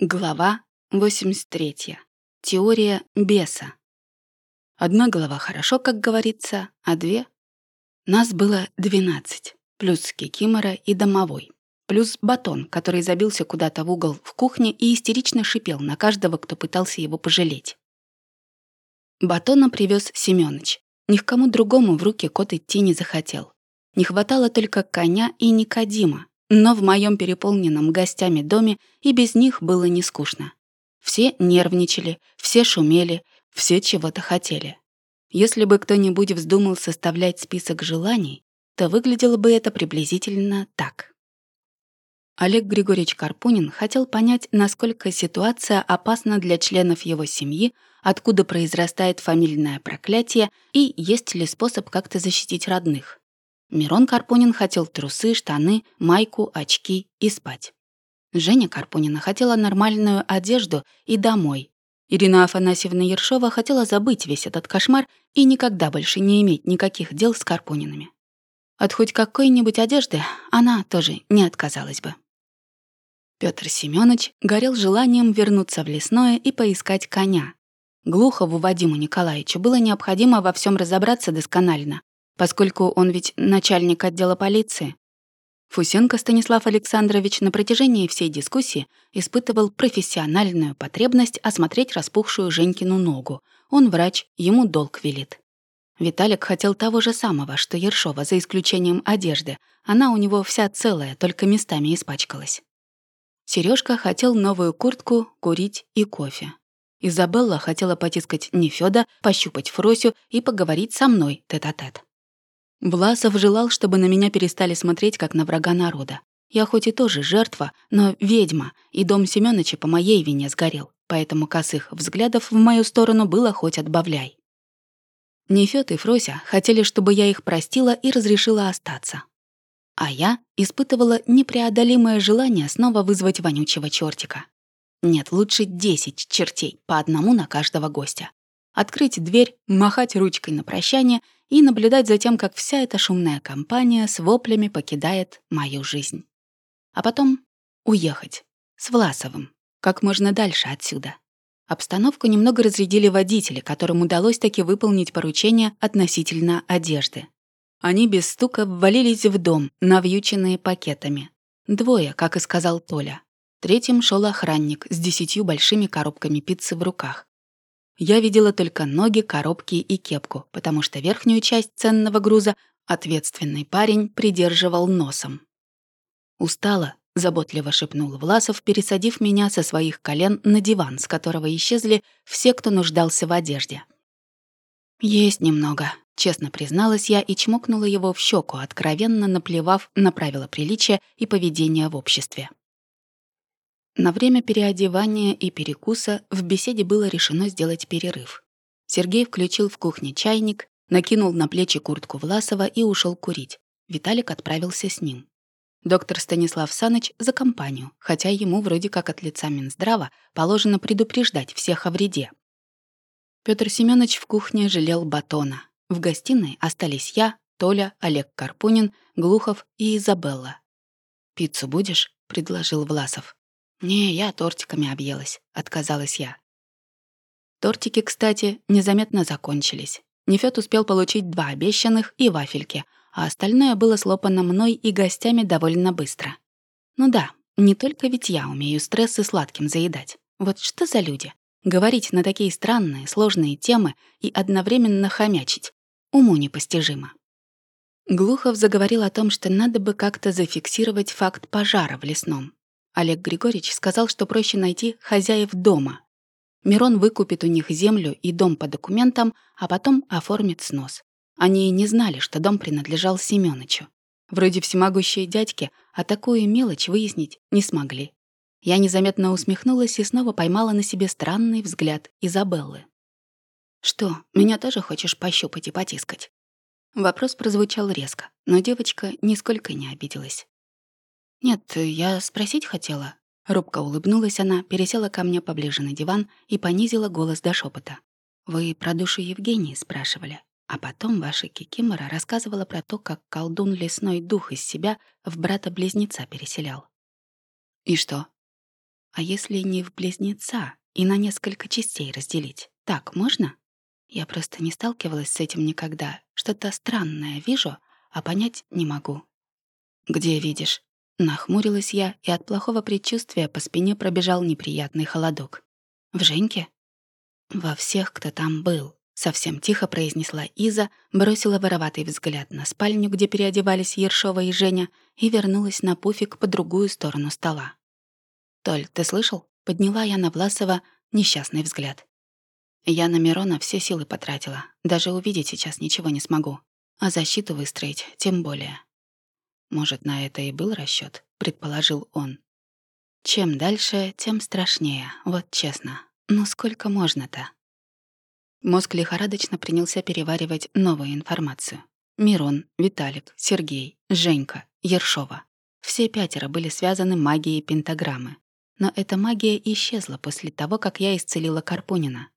Глава 83. Теория беса. Одна голова хорошо, как говорится, а две... Нас было 12, плюс кикимора и домовой, плюс батон, который забился куда-то в угол в кухне и истерично шипел на каждого, кто пытался его пожалеть. Батона привез Семёныч. Ни к кому другому в руки кот идти не захотел. Не хватало только коня и Никодима, но в моем переполненном гостями доме и без них было не скучно. Все нервничали, все шумели, все чего-то хотели. Если бы кто-нибудь вздумал составлять список желаний, то выглядело бы это приблизительно так. Олег Григорьевич Карпунин хотел понять, насколько ситуация опасна для членов его семьи, откуда произрастает фамильное проклятие и есть ли способ как-то защитить родных. Мирон Карпунин хотел трусы, штаны, майку, очки и спать. Женя Карпунина хотела нормальную одежду и домой. Ирина Афанасьевна Ершова хотела забыть весь этот кошмар и никогда больше не иметь никаких дел с Карпунинами. От хоть какой-нибудь одежды она тоже не отказалась бы. Петр Семенович горел желанием вернуться в лесное и поискать коня. Глухову Вадиму Николаевичу было необходимо во всем разобраться досконально, поскольку он ведь начальник отдела полиции. Фусенко Станислав Александрович на протяжении всей дискуссии испытывал профессиональную потребность осмотреть распухшую Женькину ногу. Он врач, ему долг велит. Виталик хотел того же самого, что Ершова, за исключением одежды. Она у него вся целая, только местами испачкалась. Сережка хотел новую куртку, курить и кофе. Изабелла хотела потискать Нефёда, пощупать Фросю и поговорить со мной тет-а-тет. -тет. Власов желал, чтобы на меня перестали смотреть, как на врага народа. Я хоть и тоже жертва, но ведьма, и дом Семёныча по моей вине сгорел, поэтому косых взглядов в мою сторону было хоть отбавляй. Нефёд и Фрося хотели, чтобы я их простила и разрешила остаться. А я испытывала непреодолимое желание снова вызвать вонючего чертика. Нет, лучше десять чертей, по одному на каждого гостя. Открыть дверь, махать ручкой на прощание — и наблюдать за тем, как вся эта шумная компания с воплями покидает мою жизнь. А потом уехать с Власовым, как можно дальше отсюда. Обстановку немного разрядили водители, которым удалось таки выполнить поручение относительно одежды. Они без стука ввалились в дом, навьюченные пакетами. Двое, как и сказал Толя. Третьим шел охранник с десятью большими коробками пиццы в руках. Я видела только ноги, коробки и кепку, потому что верхнюю часть ценного груза ответственный парень придерживал носом. «Устала», — заботливо шепнул Власов, пересадив меня со своих колен на диван, с которого исчезли все, кто нуждался в одежде. «Есть немного», — честно призналась я и чмокнула его в щеку, откровенно наплевав на правила приличия и поведения в обществе. На время переодевания и перекуса в беседе было решено сделать перерыв. Сергей включил в кухне чайник, накинул на плечи куртку Власова и ушел курить. Виталик отправился с ним. Доктор Станислав Саныч за компанию, хотя ему вроде как от лица Минздрава положено предупреждать всех о вреде. Петр Семенович в кухне жалел батона. В гостиной остались я, Толя, Олег Карпунин, Глухов и Изабелла. «Пиццу будешь?» — предложил Власов. «Не, я тортиками объелась», — отказалась я. Тортики, кстати, незаметно закончились. Нефёд успел получить два обещанных и вафельки, а остальное было слопано мной и гостями довольно быстро. Ну да, не только ведь я умею стресс и сладким заедать. Вот что за люди? Говорить на такие странные, сложные темы и одновременно хомячить. Уму непостижимо. Глухов заговорил о том, что надо бы как-то зафиксировать факт пожара в лесном. Олег Григорьевич сказал, что проще найти хозяев дома. Мирон выкупит у них землю и дом по документам, а потом оформит снос. Они не знали, что дом принадлежал Семёнычу. Вроде всемогущие дядьки, а такую мелочь выяснить не смогли. Я незаметно усмехнулась и снова поймала на себе странный взгляд Изабеллы. «Что, меня тоже хочешь пощупать и потискать?» Вопрос прозвучал резко, но девочка нисколько не обиделась. «Нет, я спросить хотела». Робко улыбнулась она, пересела ко мне поближе на диван и понизила голос до шепота. «Вы про душу Евгении спрашивали?» А потом ваша Кикимора рассказывала про то, как колдун лесной дух из себя в брата-близнеца переселял. «И что?» А если не в близнеца и на несколько частей разделить? Так можно? Я просто не сталкивалась с этим никогда. Что-то странное вижу, а понять не могу. «Где видишь?» Нахмурилась я, и от плохого предчувствия по спине пробежал неприятный холодок. «В Женьке?» «Во всех, кто там был», — совсем тихо произнесла Иза, бросила вороватый взгляд на спальню, где переодевались Ершова и Женя, и вернулась на пуфик по другую сторону стола. «Толь, ты слышал?» — подняла я на Власова несчастный взгляд. Я на Мирона все силы потратила, даже увидеть сейчас ничего не смогу, а защиту выстроить тем более. Может, на это и был расчет, предположил он. Чем дальше, тем страшнее, вот честно. Ну сколько можно-то? Мозг лихорадочно принялся переваривать новую информацию. Мирон, Виталик, Сергей, Женька, Ершова. Все пятеро были связаны магией пентаграммы. Но эта магия исчезла после того, как я исцелила Карпунина.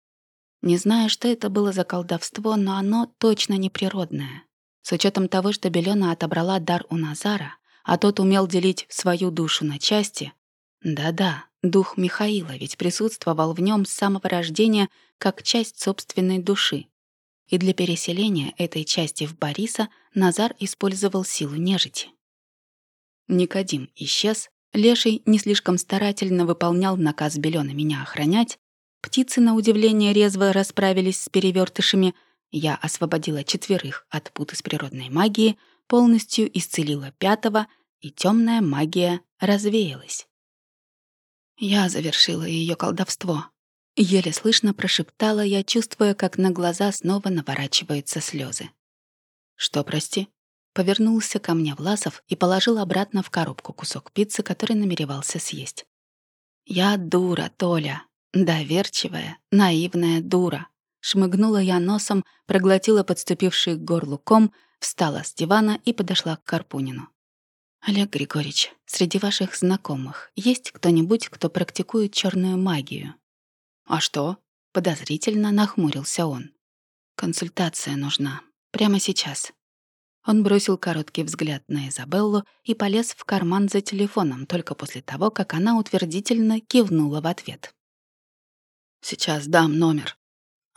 Не знаю, что это было за колдовство, но оно точно неприродное. С учетом того, что Белена отобрала дар у Назара, а тот умел делить свою душу на части, да-да, дух Михаила ведь присутствовал в нем с самого рождения как часть собственной души. И для переселения этой части в Бориса Назар использовал силу нежити. Никодим исчез, Леший не слишком старательно выполнял наказ Белёна меня охранять, птицы, на удивление, резво расправились с перевертышами — я освободила четверых от пут из природной магии, полностью исцелила пятого, и темная магия развеялась. Я завершила ее колдовство. Еле слышно прошептала я, чувствуя, как на глаза снова наворачиваются слезы. «Что, прости?» Повернулся ко мне Власов и положил обратно в коробку кусок пиццы, который намеревался съесть. «Я дура, Толя. Доверчивая, наивная дура. Шмыгнула я носом, проглотила подступивший к горлу ком, встала с дивана и подошла к Карпунину. «Олег Григорьевич, среди ваших знакомых есть кто-нибудь, кто практикует черную магию?» «А что?» — подозрительно нахмурился он. «Консультация нужна. Прямо сейчас». Он бросил короткий взгляд на Изабеллу и полез в карман за телефоном только после того, как она утвердительно кивнула в ответ. «Сейчас дам номер»,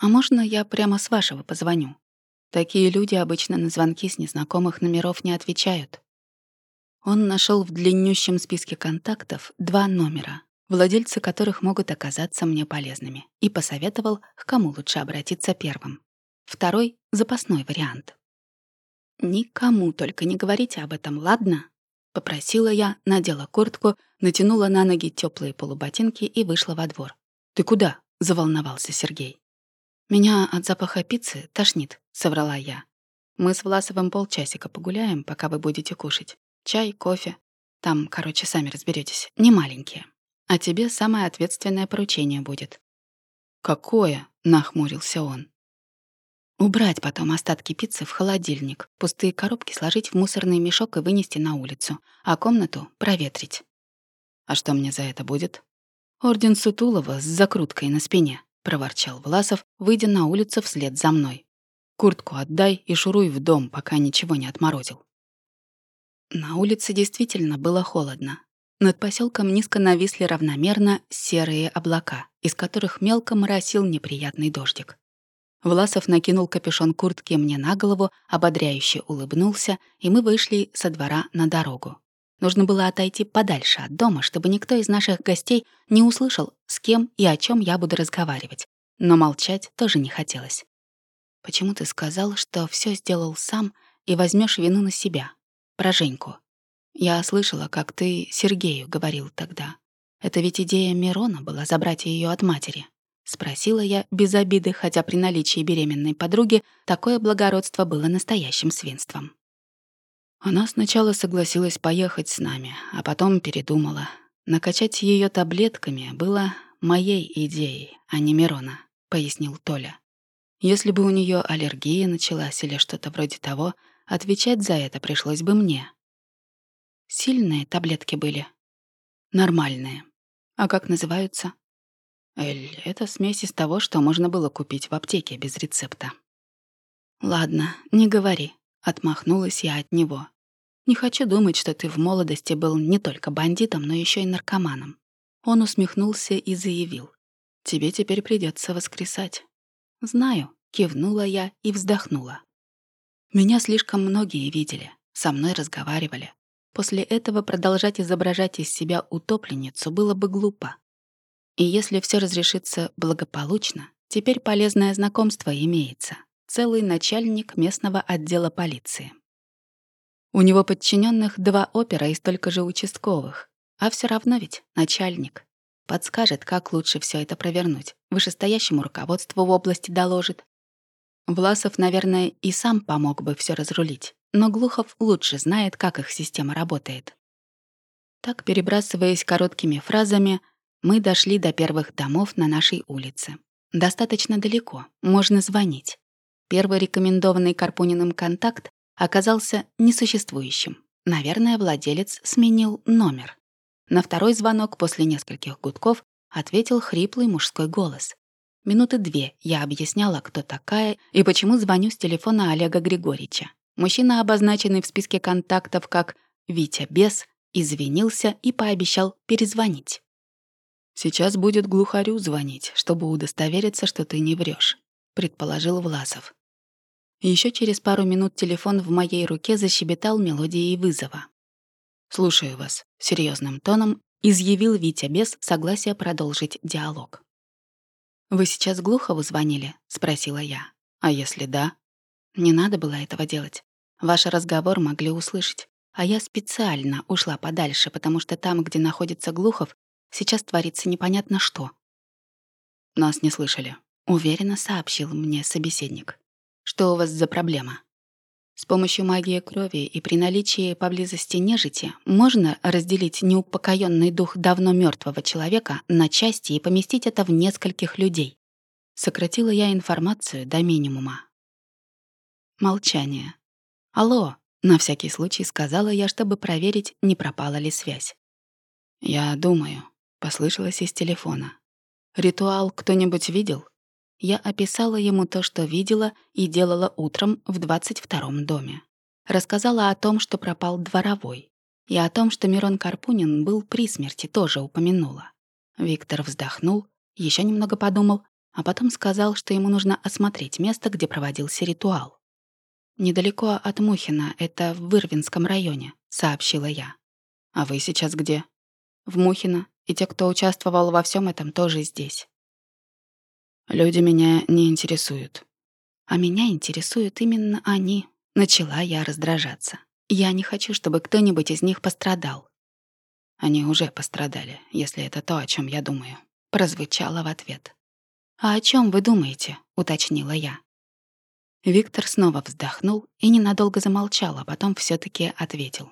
«А можно я прямо с вашего позвоню?» Такие люди обычно на звонки с незнакомых номеров не отвечают. Он нашел в длиннющем списке контактов два номера, владельцы которых могут оказаться мне полезными, и посоветовал, к кому лучше обратиться первым. Второй — запасной вариант. «Никому только не говорите об этом, ладно?» — попросила я, надела куртку, натянула на ноги теплые полуботинки и вышла во двор. «Ты куда?» — заволновался Сергей. «Меня от запаха пиццы тошнит», — соврала я. «Мы с Власовым полчасика погуляем, пока вы будете кушать. Чай, кофе. Там, короче, сами разберетесь, не маленькие. А тебе самое ответственное поручение будет». «Какое?» — нахмурился он. Убрать потом остатки пиццы в холодильник, пустые коробки сложить в мусорный мешок и вынести на улицу, а комнату проветрить. А что мне за это будет? Орден Сутулова с закруткой на спине проворчал Власов, выйдя на улицу вслед за мной. «Куртку отдай и шуруй в дом, пока ничего не отморозил». На улице действительно было холодно. Над поселком низко нависли равномерно серые облака, из которых мелко моросил неприятный дождик. Власов накинул капюшон куртки мне на голову, ободряюще улыбнулся, и мы вышли со двора на дорогу. Нужно было отойти подальше от дома, чтобы никто из наших гостей не услышал, с кем и о чем я буду разговаривать. Но молчать тоже не хотелось. «Почему ты сказал, что все сделал сам и возьмешь вину на себя? Про Женьку. Я слышала, как ты Сергею говорил тогда. Это ведь идея Мирона была забрать ее от матери». Спросила я без обиды, хотя при наличии беременной подруги такое благородство было настоящим свинством. Она сначала согласилась поехать с нами, а потом передумала. Накачать ее таблетками было моей идеей, а не Мирона, пояснил Толя. Если бы у нее аллергия началась или что-то вроде того, отвечать за это пришлось бы мне. Сильные таблетки были. Нормальные. А как называются? Эль, это смесь из того, что можно было купить в аптеке без рецепта. Ладно, не говори. Отмахнулась я от него. Не хочу думать, что ты в молодости был не только бандитом, но еще и наркоманом. Он усмехнулся и заявил. «Тебе теперь придется воскресать». «Знаю», — кивнула я и вздохнула. Меня слишком многие видели, со мной разговаривали. После этого продолжать изображать из себя утопленницу было бы глупо. И если все разрешится благополучно, теперь полезное знакомство имеется. Целый начальник местного отдела полиции. У него подчиненных два опера и столько же участковых. А все равно ведь начальник. Подскажет, как лучше все это провернуть. Вышестоящему руководству в области доложит. Власов, наверное, и сам помог бы все разрулить. Но Глухов лучше знает, как их система работает. Так, перебрасываясь короткими фразами, мы дошли до первых домов на нашей улице. Достаточно далеко, можно звонить. Первый рекомендованный Карпуниным контакт оказался несуществующим. Наверное, владелец сменил номер. На второй звонок после нескольких гудков ответил хриплый мужской голос. Минуты две я объясняла, кто такая и почему звоню с телефона Олега Григорьевича. Мужчина, обозначенный в списке контактов как «Витя Бес», извинился и пообещал перезвонить. «Сейчас будет глухарю звонить, чтобы удостовериться, что ты не врешь, предположил Власов. Еще через пару минут телефон в моей руке защебетал мелодией вызова. «Слушаю вас», — серьезным тоном изъявил Витя без согласия продолжить диалог. «Вы сейчас Глухову звонили?» — спросила я. «А если да?» «Не надо было этого делать. Ваш разговор могли услышать. А я специально ушла подальше, потому что там, где находится Глухов, сейчас творится непонятно что». «Нас не слышали», — уверенно сообщил мне собеседник. Что у вас за проблема? С помощью магии крови и при наличии поблизости нежити можно разделить неупокоенный дух давно мертвого человека на части и поместить это в нескольких людей. Сократила я информацию до минимума. Молчание. «Алло», — на всякий случай сказала я, чтобы проверить, не пропала ли связь. «Я думаю», — послышалось из телефона. «Ритуал кто-нибудь видел?» Я описала ему то, что видела и делала утром в 22-м доме. Рассказала о том, что пропал дворовой. И о том, что Мирон Карпунин был при смерти, тоже упомянула. Виктор вздохнул, еще немного подумал, а потом сказал, что ему нужно осмотреть место, где проводился ритуал. «Недалеко от Мухина, это в Вырвинском районе», — сообщила я. «А вы сейчас где?» «В Мухино, и те, кто участвовал во всем этом, тоже здесь». Люди меня не интересуют. А меня интересуют именно они. Начала я раздражаться. Я не хочу, чтобы кто-нибудь из них пострадал. Они уже пострадали, если это то, о чем я думаю. Прозвучало в ответ. «А о чем вы думаете?» — уточнила я. Виктор снова вздохнул и ненадолго замолчал, а потом все таки ответил.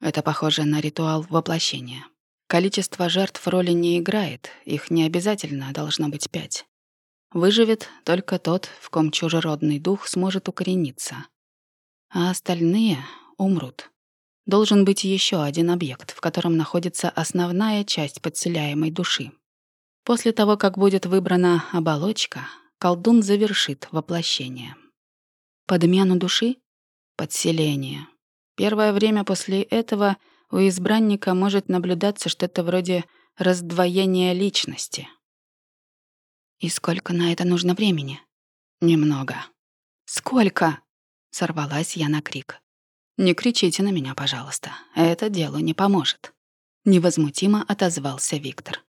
«Это похоже на ритуал воплощения. Количество жертв роли не играет, их не обязательно должно быть пять. Выживет только тот, в ком чужеродный дух сможет укорениться. А остальные умрут. Должен быть еще один объект, в котором находится основная часть подселяемой души. После того, как будет выбрана оболочка, колдун завершит воплощение. Подмену души? Подселение. Первое время после этого — у избранника может наблюдаться что-то вроде раздвоения личности. И сколько на это нужно времени? Немного. Сколько? Сорвалась я на крик. Не кричите на меня, пожалуйста. Это делу не поможет. Невозмутимо отозвался Виктор.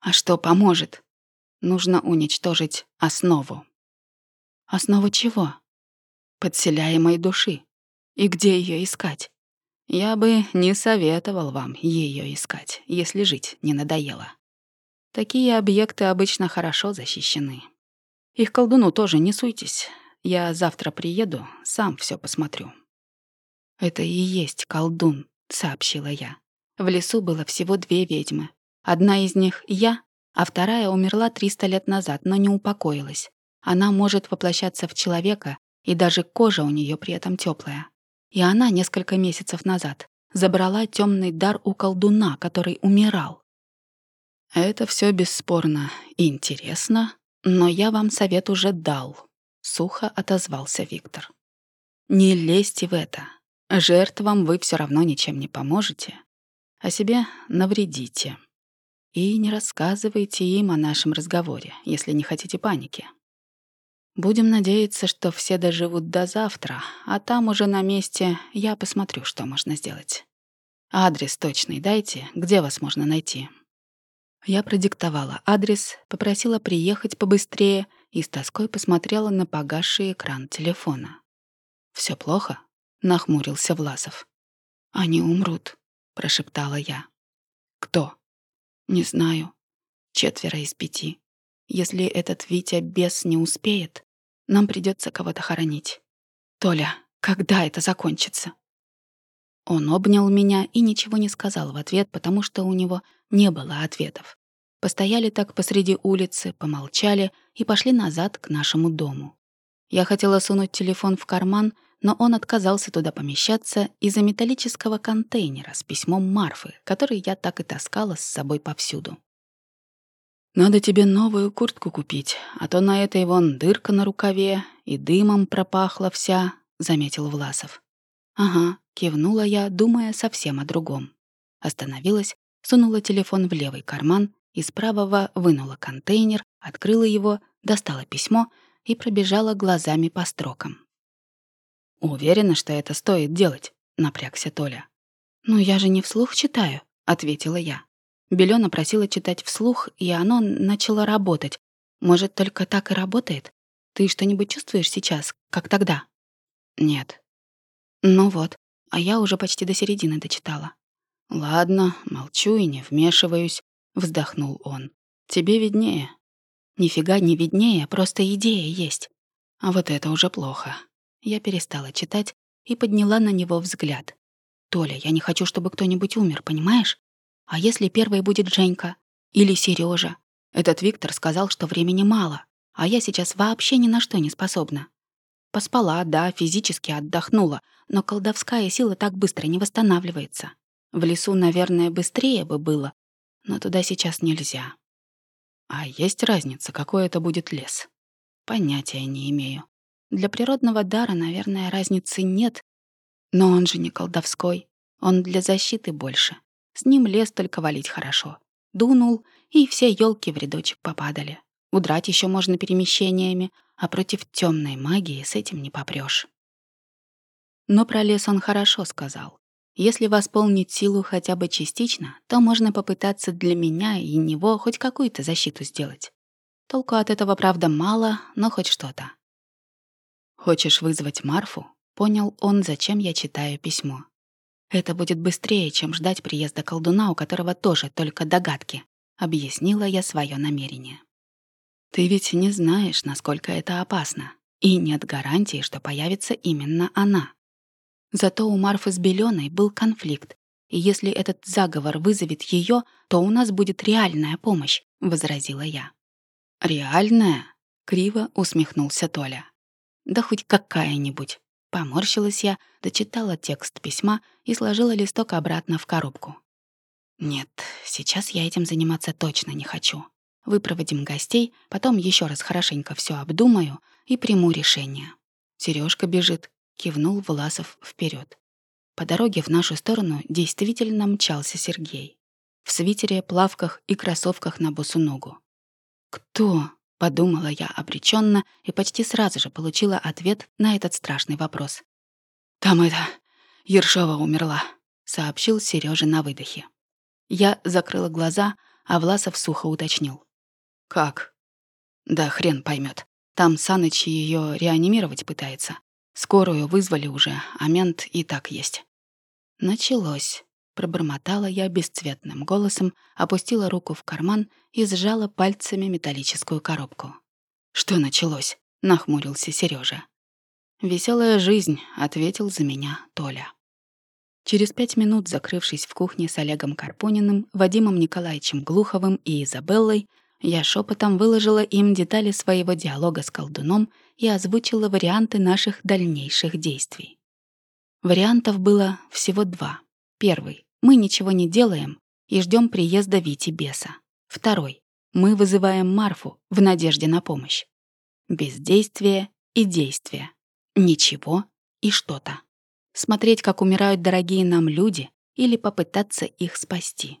А что поможет? Нужно уничтожить основу. Основу чего? Подселяемой души. И где ее искать? Я бы не советовал вам ее искать, если жить не надоело. Такие объекты обычно хорошо защищены. Их колдуну тоже не суйтесь. Я завтра приеду, сам все посмотрю. Это и есть колдун, сообщила я. В лесу было всего две ведьмы. Одна из них — я, а вторая умерла 300 лет назад, но не упокоилась. Она может воплощаться в человека, и даже кожа у нее при этом теплая. И она несколько месяцев назад забрала темный дар у колдуна, который умирал. Это все бесспорно интересно, но я вам совет уже дал, сухо отозвался Виктор. Не лезьте в это. Жертвам вы все равно ничем не поможете, а себе навредите. И не рассказывайте им о нашем разговоре, если не хотите паники. Будем надеяться, что все доживут до завтра, а там уже на месте я посмотрю, что можно сделать. Адрес точный дайте, где вас можно найти. Я продиктовала адрес, попросила приехать побыстрее и с тоской посмотрела на погасший экран телефона. Все плохо?» — нахмурился Власов. «Они умрут», — прошептала я. «Кто?» «Не знаю. Четверо из пяти. Если этот Витя бес не успеет, нам придется кого-то хоронить. Толя, когда это закончится? Он обнял меня и ничего не сказал в ответ, потому что у него не было ответов. Постояли так посреди улицы, помолчали и пошли назад к нашему дому. Я хотела сунуть телефон в карман, но он отказался туда помещаться из-за металлического контейнера с письмом Марфы, который я так и таскала с собой повсюду. «Надо тебе новую куртку купить, а то на этой вон дырка на рукаве и дымом пропахла вся», — заметил Власов. «Ага», — кивнула я, думая совсем о другом. Остановилась, сунула телефон в левый карман, из правого вынула контейнер, открыла его, достала письмо и пробежала глазами по строкам. «Уверена, что это стоит делать», — напрягся Толя. «Ну, я же не вслух читаю», — ответила я. Белена просила читать вслух, и оно начало работать. Может, только так и работает? Ты что-нибудь чувствуешь сейчас, как тогда? Нет. Ну вот, а я уже почти до середины дочитала. Ладно, молчу и не вмешиваюсь, вздохнул он. Тебе виднее. Нифига не виднее, просто идея есть. А вот это уже плохо. Я перестала читать и подняла на него взгляд. «Толя, я не хочу, чтобы кто-нибудь умер, понимаешь? А если первой будет Женька? Или Сережа? Этот Виктор сказал, что времени мало, а я сейчас вообще ни на что не способна. Поспала, да, физически отдохнула, но колдовская сила так быстро не восстанавливается. В лесу, наверное, быстрее бы было, но туда сейчас нельзя. А есть разница, какой это будет лес? Понятия не имею. Для природного дара, наверное, разницы нет, но он же не колдовской, он для защиты больше. С ним лес только валить хорошо. Дунул, и все елки в рядочек попадали. Удрать еще можно перемещениями, а против темной магии с этим не попрешь. Но про лес он хорошо сказал. Если восполнить силу хотя бы частично, то можно попытаться для меня и него хоть какую-то защиту сделать. Толку от этого, правда, мало, но хоть что-то. «Хочешь вызвать Марфу?» Понял он, зачем я читаю письмо. Это будет быстрее, чем ждать приезда колдуна, у которого тоже только догадки, объяснила я свое намерение. Ты ведь не знаешь, насколько это опасно, и нет гарантии, что появится именно она. Зато у Марфы с Белёной был конфликт, и если этот заговор вызовет ее, то у нас будет реальная помощь, возразила я. Реальная? криво усмехнулся Толя. Да хоть какая-нибудь. Поморщилась я, дочитала текст письма и сложила листок обратно в коробку. Нет, сейчас я этим заниматься точно не хочу. Выпроводим гостей, потом еще раз хорошенько все обдумаю и приму решение. Сережка бежит, кивнул Власов вперед. По дороге в нашу сторону действительно мчался Сергей. В свитере, плавках и кроссовках на босу ногу. «Кто?» Подумала я обреченно и почти сразу же получила ответ на этот страшный вопрос. «Там это... Ершова умерла», — сообщил Сережа на выдохе. Я закрыла глаза, а Власов сухо уточнил. «Как?» «Да хрен поймет. Там Саныч ее реанимировать пытается. Скорую вызвали уже, а мент и так есть». Началось. Пробормотала я бесцветным голосом, опустила руку в карман и сжала пальцами металлическую коробку. «Что началось?» — нахмурился Сережа. «Веселая жизнь», — ответил за меня Толя. Через пять минут, закрывшись в кухне с Олегом Карпониным, Вадимом Николаевичем Глуховым и Изабеллой, я шепотом выложила им детали своего диалога с колдуном и озвучила варианты наших дальнейших действий. Вариантов было всего два. Первый мы ничего не делаем и ждем приезда Вити Беса. Второй. Мы вызываем Марфу в надежде на помощь. Бездействие и действие. Ничего и что-то. Смотреть, как умирают дорогие нам люди, или попытаться их спасти.